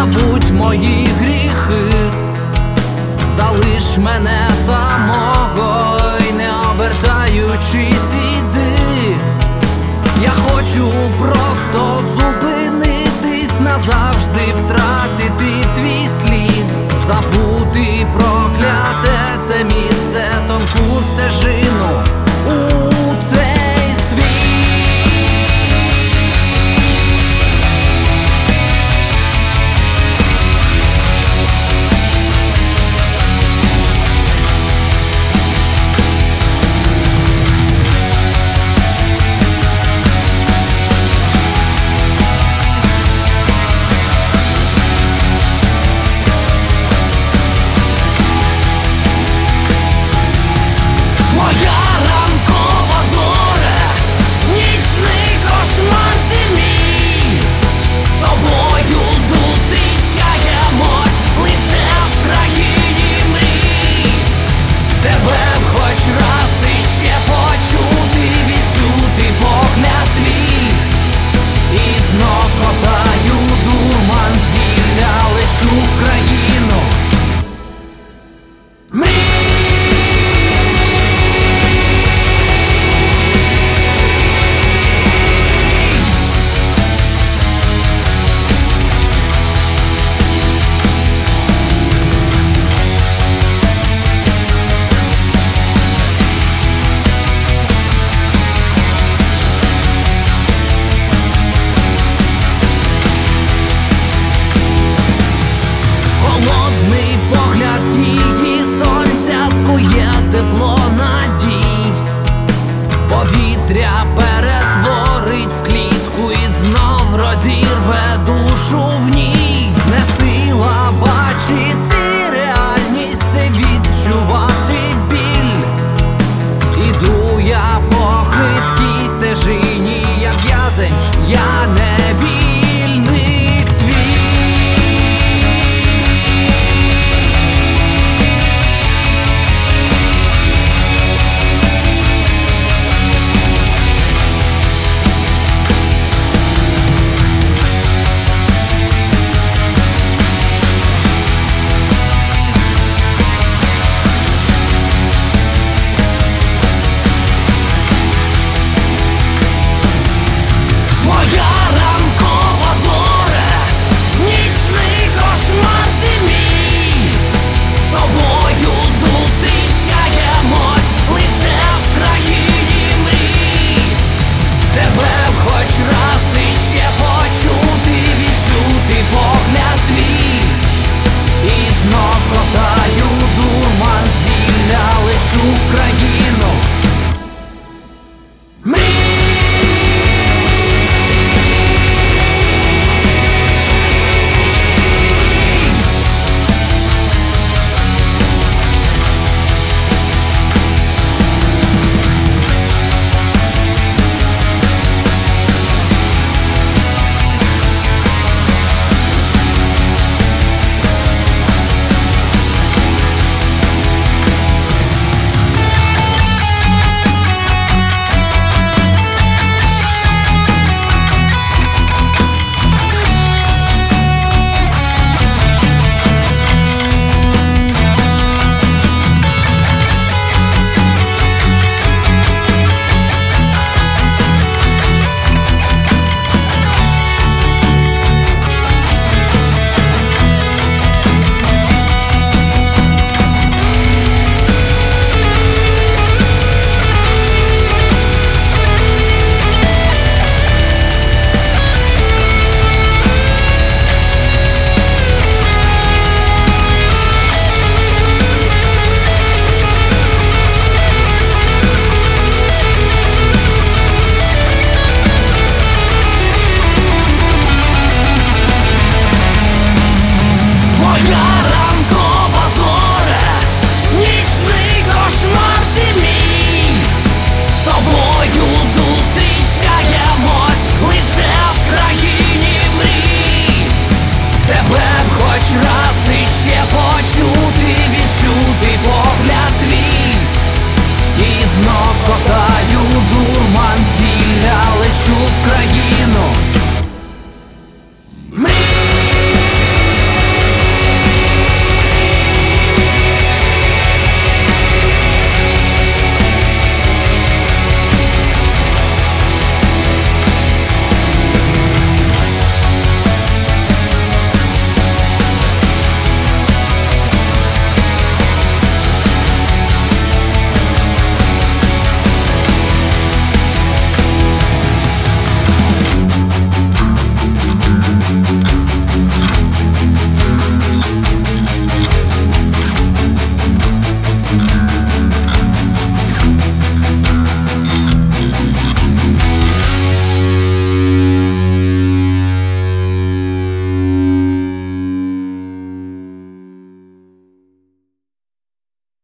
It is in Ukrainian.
забудь мої гріхи, залиш мене самого й не обертаючись іди. Я хочу просто зупинитись назавжди втратити твій слід, забути прокляте це місце тонку стежить.